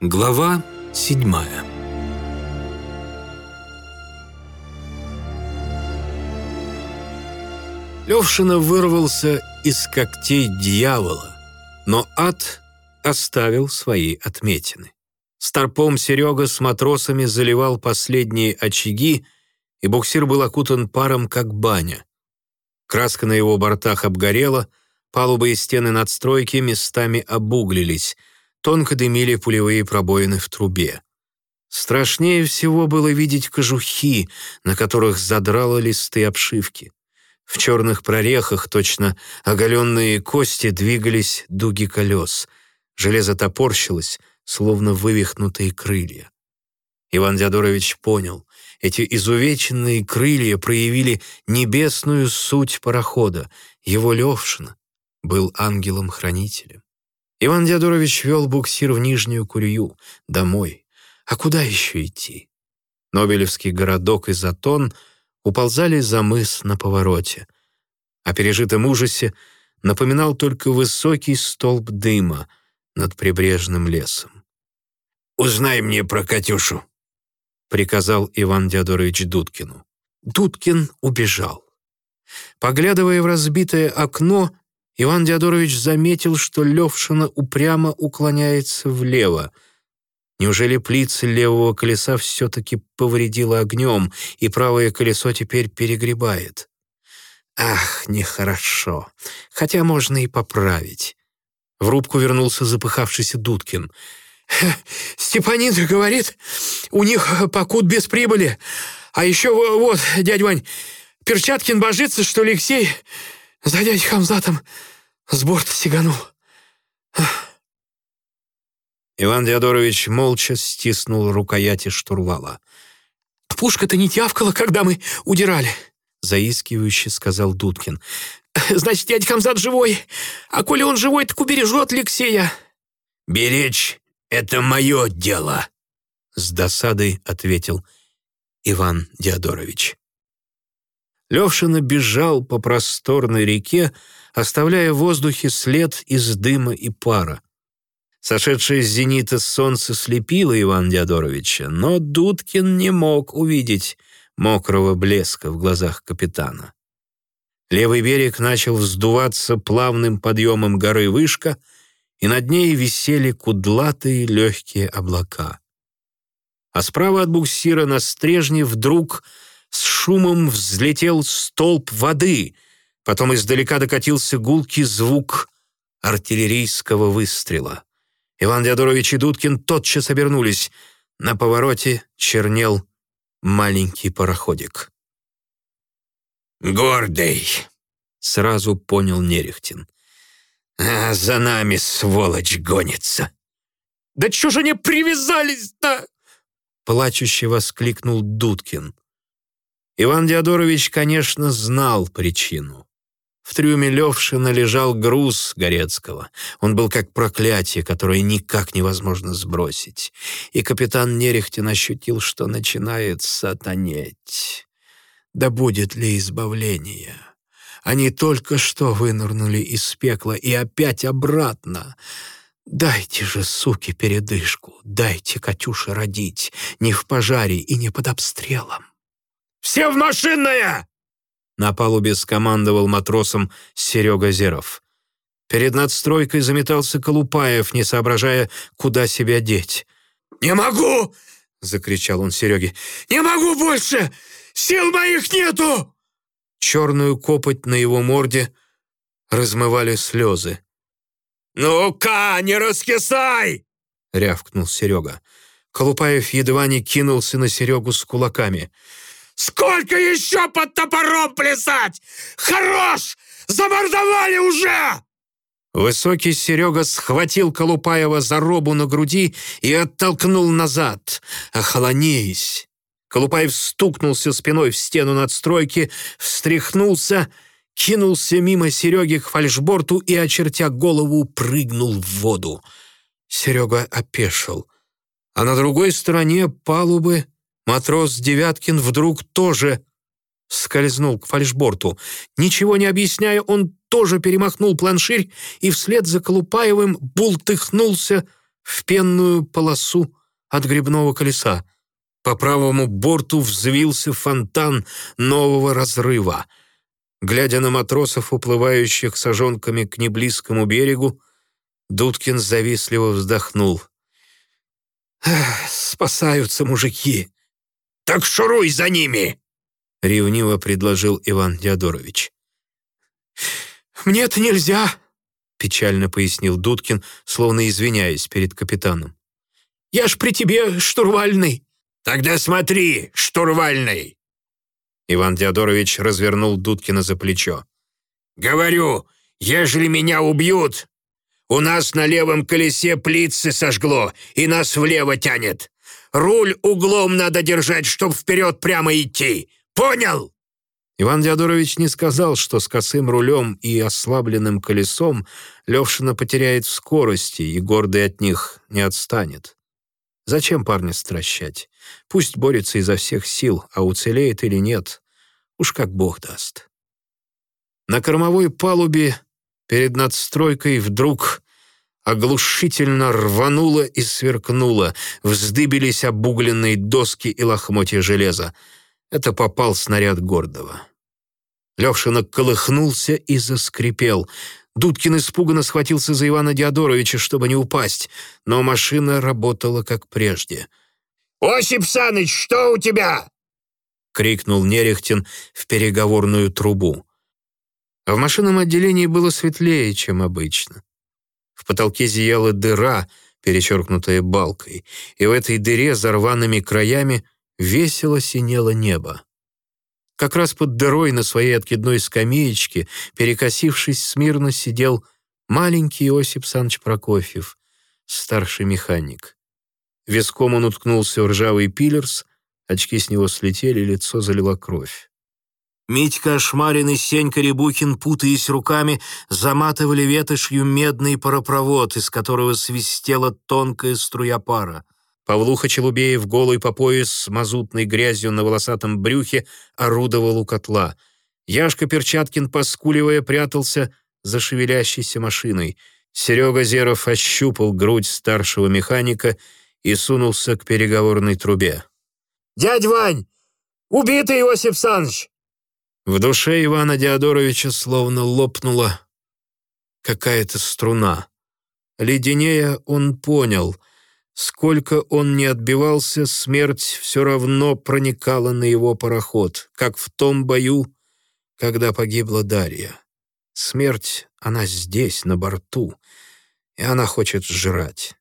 Глава седьмая Левшина вырвался из когтей дьявола, но ад оставил свои отметины. Старпом Серега с матросами заливал последние очаги, и буксир был окутан паром, как баня. Краска на его бортах обгорела, палубы и стены надстройки местами обуглились, тонко дымили пулевые пробоины в трубе. Страшнее всего было видеть кожухи, на которых задрало листы обшивки. В черных прорехах, точно оголенные кости, двигались дуги колес. Железо топорщилось, словно вывихнутые крылья. Иван Диадорович понял, эти изувеченные крылья проявили небесную суть парохода. Его Левшина был ангелом-хранителем. Иван Диадорович вел буксир в Нижнюю Курью, домой. А куда еще идти? Нобелевский городок и Затон уползали за мыс на повороте. О пережитом ужасе напоминал только высокий столб дыма над прибрежным лесом. «Узнай мне про Катюшу», — приказал Иван Диадорович Дудкину. Дудкин убежал. Поглядывая в разбитое окно, Иван Диадорович заметил, что Левшина упрямо уклоняется влево. Неужели плица левого колеса все-таки повредила огнем, и правое колесо теперь перегребает? Ах, нехорошо. Хотя можно и поправить. В рубку вернулся запыхавшийся Дудкин — Степанин говорит, у них покут без прибыли. А еще вот, дядь Вань, Перчаткин божится, что Алексей за дядей Хамзатом с борта сиганул. Иван Диадорович молча стиснул рукояти штурвала. «Пушка-то не тявкала, когда мы удирали», — заискивающе сказал Дудкин. «Значит, дядя Хамзат живой. А коли он живой, так убережет Алексея». «Беречь «Это мое дело», — с досадой ответил Иван Диадорович. Левшина бежал по просторной реке, оставляя в воздухе след из дыма и пара. Сошедшее с зенита солнце слепило Ивана Диадоровича, но Дудкин не мог увидеть мокрого блеска в глазах капитана. Левый берег начал вздуваться плавным подъемом горы Вышка — и над ней висели кудлатые легкие облака. А справа от буксира на стрежне вдруг с шумом взлетел столб воды, потом издалека докатился гулкий звук артиллерийского выстрела. Иван Диадорович и Дудкин тотчас обернулись. На повороте чернел маленький пароходик. «Гордый!» — сразу понял Нерехтин. А за нами сволочь гонится. Да чё же они привязались-то? Плачуще воскликнул Дудкин. Иван Диадорович, конечно, знал причину. В трюме Левшина лежал груз Горецкого. Он был как проклятие, которое никак невозможно сбросить. И капитан Нерехтин ощутил, что начинает сатанеть. Да будет ли избавление? Они только что вынырнули из пекла и опять обратно. Дайте же, суки, передышку, дайте Катюше родить, не в пожаре и не под обстрелом. «Все в машинное!» На палубе скомандовал матросом Серега Зеров. Перед надстройкой заметался Колупаев, не соображая, куда себя деть. «Не могу!» — закричал он Сереге. «Не могу больше! Сил моих нету!» черную копоть на его морде размывали слезы. «Ну-ка, не раскисай!» — рявкнул Серега. Колупаев едва не кинулся на Серегу с кулаками. «Сколько еще под топором плясать? Хорош! Замордовали уже!» Высокий Серега схватил Колупаева за робу на груди и оттолкнул назад. «Охолонись! Колупаев стукнулся спиной в стену надстройки, встряхнулся, кинулся мимо Сереги к фальшборту и, очертя голову, прыгнул в воду. Серега опешил. А на другой стороне палубы матрос Девяткин вдруг тоже скользнул к фальшборту. Ничего не объясняя, он тоже перемахнул планширь и вслед за Колупаевым бултыхнулся в пенную полосу от грибного колеса. По правому борту взвился фонтан нового разрыва. Глядя на матросов, уплывающих сажонками к неблизкому берегу, Дудкин завистливо вздохнул. «Спасаются мужики!» «Так шуруй за ними!» — ревниво предложил Иван Диадорович. «Мне-то нельзя!» — печально пояснил Дудкин, словно извиняясь перед капитаном. «Я ж при тебе штурвальный!» «Тогда смотри, штурвальный!» Иван Диадорович развернул Дудкина за плечо. «Говорю, ежели меня убьют, у нас на левом колесе плицы сожгло, и нас влево тянет. Руль углом надо держать, чтоб вперед прямо идти. Понял?» Иван Диадорович не сказал, что с косым рулем и ослабленным колесом Левшина потеряет в скорости и гордый от них не отстанет. Зачем парня стращать? Пусть борется изо всех сил, а уцелеет или нет, уж как бог даст. На кормовой палубе перед надстройкой вдруг оглушительно рвануло и сверкнуло, вздыбились обугленные доски и лохмотья железа. Это попал снаряд Гордова. Левшина колыхнулся и заскрипел. Дудкин испуганно схватился за Ивана Диадоровича, чтобы не упасть, но машина работала как прежде. «Осип Саныч, что у тебя?» — крикнул Нерехтин в переговорную трубу. В машинном отделении было светлее, чем обычно. В потолке зияла дыра, перечеркнутая балкой, и в этой дыре за рваными краями весело синело небо. Как раз под дырой на своей откидной скамеечке, перекосившись смирно, сидел маленький Осип Санч Прокофьев, старший механик. Виском он уткнулся в ржавый пилерс, очки с него слетели, лицо залила кровь. Митька Ашмарин и Сенька Рябухин, путаясь руками, заматывали ветошью медный паропровод, из которого свистела тонкая струя пара. Павлуха Челубеев, голый по пояс с мазутной грязью на волосатом брюхе, орудовал у котла. Яшка Перчаткин, поскуливая, прятался за шевелящейся машиной. Серега Зеров ощупал грудь старшего механика и сунулся к переговорной трубе. «Дядь Вань! Убитый Иосиф Саныч!» В душе Ивана Диадоровича словно лопнула какая-то струна. Леденея он понял — Сколько он не отбивался, смерть все равно проникала на его пароход, как в том бою, когда погибла Дарья. Смерть, она здесь, на борту, и она хочет жрать.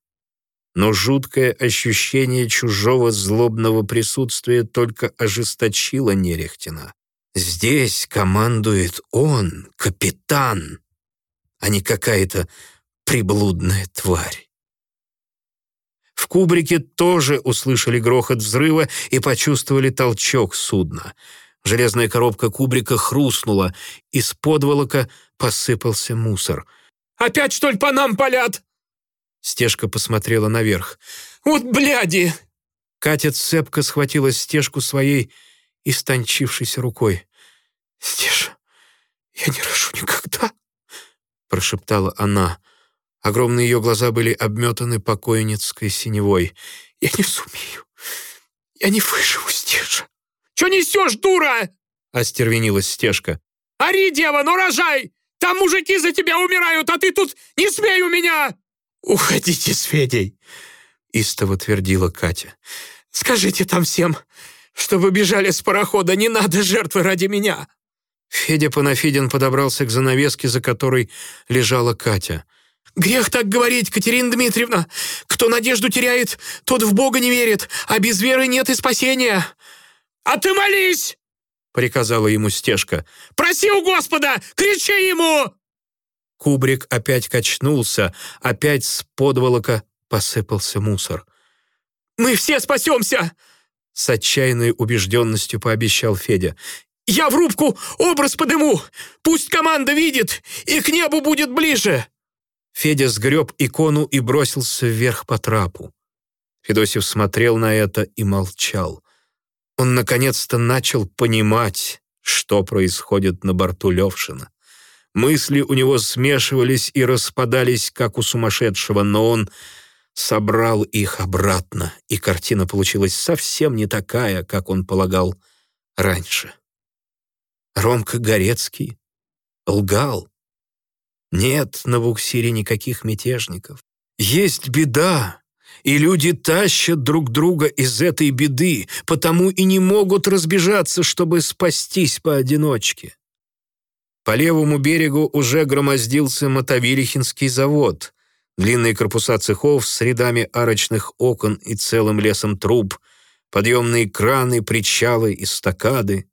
Но жуткое ощущение чужого злобного присутствия только ожесточило Нерехтина. Здесь командует он, капитан, а не какая-то приблудная тварь. В кубрике тоже услышали грохот взрыва и почувствовали толчок судна. Железная коробка кубрика хрустнула, из подволока посыпался мусор. «Опять, что ли, по нам палят?» Стежка посмотрела наверх. «Вот бляди!» Катя цепко схватила стежку своей истончившейся рукой. «Стеша, я не рожу никогда!» прошептала она. Огромные ее глаза были обметаны покойницкой синевой. «Я не сумею. Я не выживу, Стежа». «Че несешь, дура?» — остервенилась Стежка. «Ори, дева, ну рожай! Там мужики за тебя умирают, а ты тут не смей у меня!» «Уходите с Федей!» — истово твердила Катя. «Скажите там всем, чтобы бежали с парохода, не надо жертвы ради меня!» Федя Панафидин подобрался к занавеске, за которой лежала Катя. «Грех так говорить, Катерина Дмитриевна! Кто надежду теряет, тот в Бога не верит, а без веры нет и спасения!» «А ты молись!» — приказала ему стежка. «Проси у Господа! Кричи ему!» Кубрик опять качнулся, опять с подволока посыпался мусор. «Мы все спасемся!» С отчаянной убежденностью пообещал Федя. «Я в рубку образ подыму! Пусть команда видит, и к небу будет ближе!» Федя сгреб икону и бросился вверх по трапу. Федосев смотрел на это и молчал. Он наконец-то начал понимать, что происходит на борту Левшина. Мысли у него смешивались и распадались, как у сумасшедшего, но он собрал их обратно, и картина получилась совсем не такая, как он полагал раньше. Ромка Горецкий лгал. Нет на буксире никаких мятежников. Есть беда, и люди тащат друг друга из этой беды, потому и не могут разбежаться, чтобы спастись поодиночке. По левому берегу уже громоздился Мотовилихинский завод. Длинные корпуса цехов с рядами арочных окон и целым лесом труб, подъемные краны, причалы, эстакады.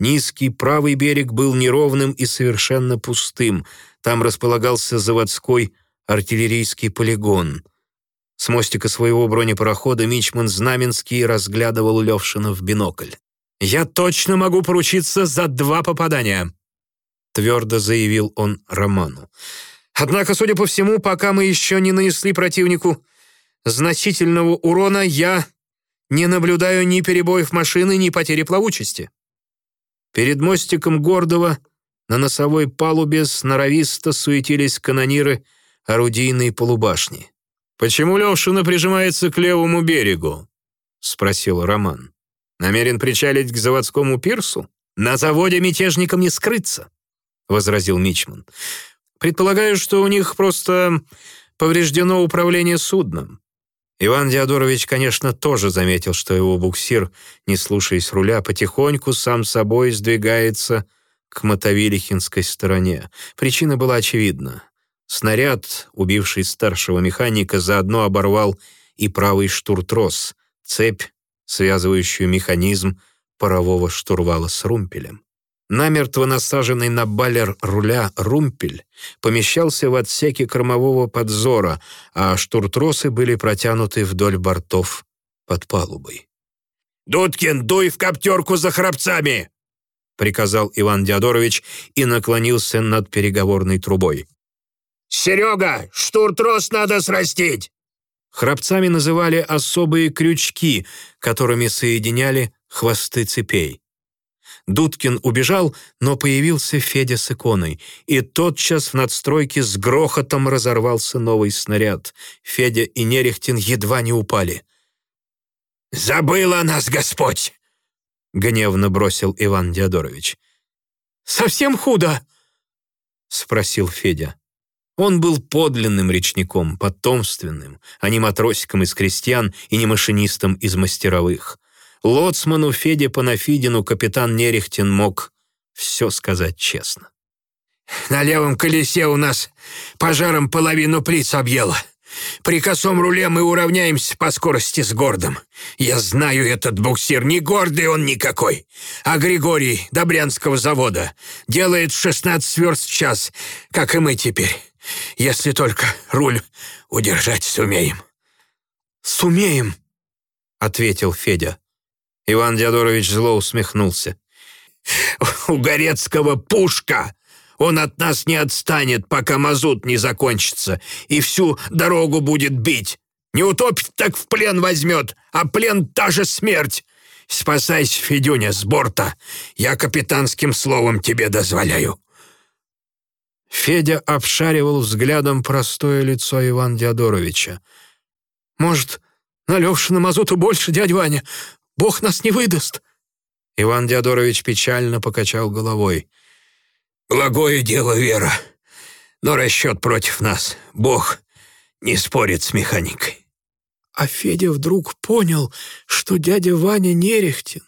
Низкий правый берег был неровным и совершенно пустым. Там располагался заводской артиллерийский полигон. С мостика своего бронепарохода Мичман Знаменский разглядывал Левшина в бинокль. «Я точно могу поручиться за два попадания», — твердо заявил он Роману. «Однако, судя по всему, пока мы еще не нанесли противнику значительного урона, я не наблюдаю ни перебоев машины, ни потери плавучести». Перед мостиком Гордова на носовой палубе сноровисто суетились канониры орудийной полубашни. «Почему Левшина прижимается к левому берегу?» — спросил Роман. «Намерен причалить к заводскому пирсу? На заводе мятежникам не скрыться», — возразил Мичман. «Предполагаю, что у них просто повреждено управление судном. Иван Диадорович, конечно, тоже заметил, что его буксир, не слушаясь руля, потихоньку сам собой сдвигается к Мотовилихинской стороне. Причина была очевидна. Снаряд, убивший старшего механика, заодно оборвал и правый штуртрос, цепь, связывающую механизм парового штурвала с румпелем. Намертво насаженный на баллер руля румпель помещался в отсеке кормового подзора, а штуртросы были протянуты вдоль бортов под палубой. «Дудкин, дуй в коптерку за храбцами!» приказал Иван Диадорович и наклонился над переговорной трубой. «Серега, штуртрос надо срастить!» Храбцами называли особые крючки, которыми соединяли хвосты цепей. Дудкин убежал, но появился Федя с иконой, и тотчас в надстройке с грохотом разорвался новый снаряд. Федя и Нерехтин едва не упали. «Забыл о нас Господь!» — гневно бросил Иван Диадорович. «Совсем худо?» — спросил Федя. Он был подлинным речником, потомственным, а не матросиком из крестьян и не машинистом из мастеровых. Лоцману Феде Панафидину капитан Нерехтин мог все сказать честно. «На левом колесе у нас пожаром половину плиц объело. При косом руле мы уравняемся по скорости с Гордом. Я знаю этот буксир, не гордый он никакой. А Григорий Добрянского завода делает 16 верст в час, как и мы теперь. Если только руль удержать сумеем». «Сумеем», — ответил Федя. Иван Диадорович зло усмехнулся. «У Горецкого пушка! Он от нас не отстанет, пока мазут не закончится, и всю дорогу будет бить. Не утопит, так в плен возьмет, а плен — та же смерть. Спасайся, Федюня, с борта. Я капитанским словом тебе дозволяю». Федя обшаривал взглядом простое лицо Ивана Диадоровича. «Может, на Левшина мазуту больше, дядя Ваня? Бог нас не выдаст!» Иван Диадорович печально покачал головой. «Благое дело, Вера, но расчет против нас. Бог не спорит с механикой». А Федя вдруг понял, что дядя Ваня Нерехтин,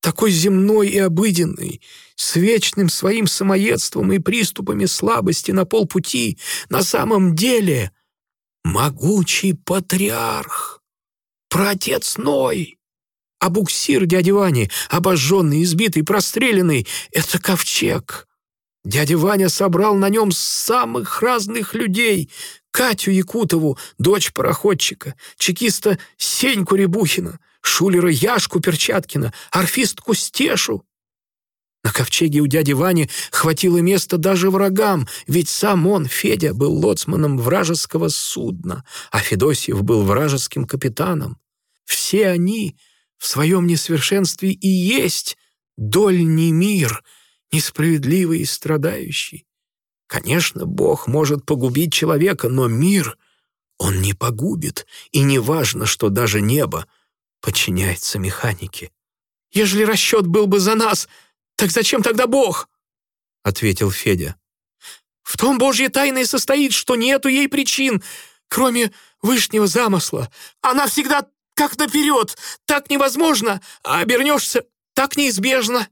такой земной и обыденный, с вечным своим самоедством и приступами слабости на полпути, на самом деле могучий патриарх, праотец Ной. А буксир дяди Вани, обожженный, избитый, простреленный — это ковчег. Дядя Ваня собрал на нем самых разных людей. Катю Якутову, дочь пароходчика, чекиста Сеньку Рябухина, шулера Яшку Перчаткина, орфистку Стешу. На ковчеге у дяди Вани хватило места даже врагам, ведь сам он, Федя, был лоцманом вражеского судна, а Федосьев был вражеским капитаном. Все они в своем несовершенстве и есть дольний мир, несправедливый и страдающий. Конечно, Бог может погубить человека, но мир он не погубит, и не важно, что даже небо подчиняется механике. «Ежели расчет был бы за нас, так зачем тогда Бог?» — ответил Федя. «В том Божья тайна и состоит, что нету ей причин, кроме вышнего замысла. Она всегда как наперед, так невозможно, а обернешься так неизбежно».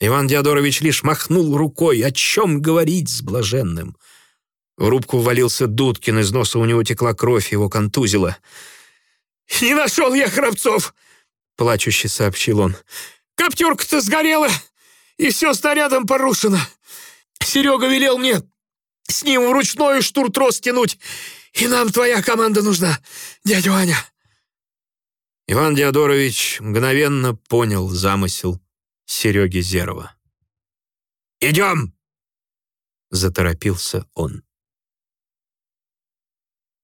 Иван Диадорович лишь махнул рукой, о чем говорить с блаженным. В рубку ввалился Дудкин, из носа у него текла кровь, его контузило. «Не нашел я Храбцов!» — плачуще сообщил он. «Коптерка-то сгорела, и все снарядом порушено. Серега велел мне с ним вручную штуртрос тянуть, и нам твоя команда нужна, дядя Ваня». Иван Диадорович мгновенно понял замысел Сереги Зерова. «Идем!» — заторопился он.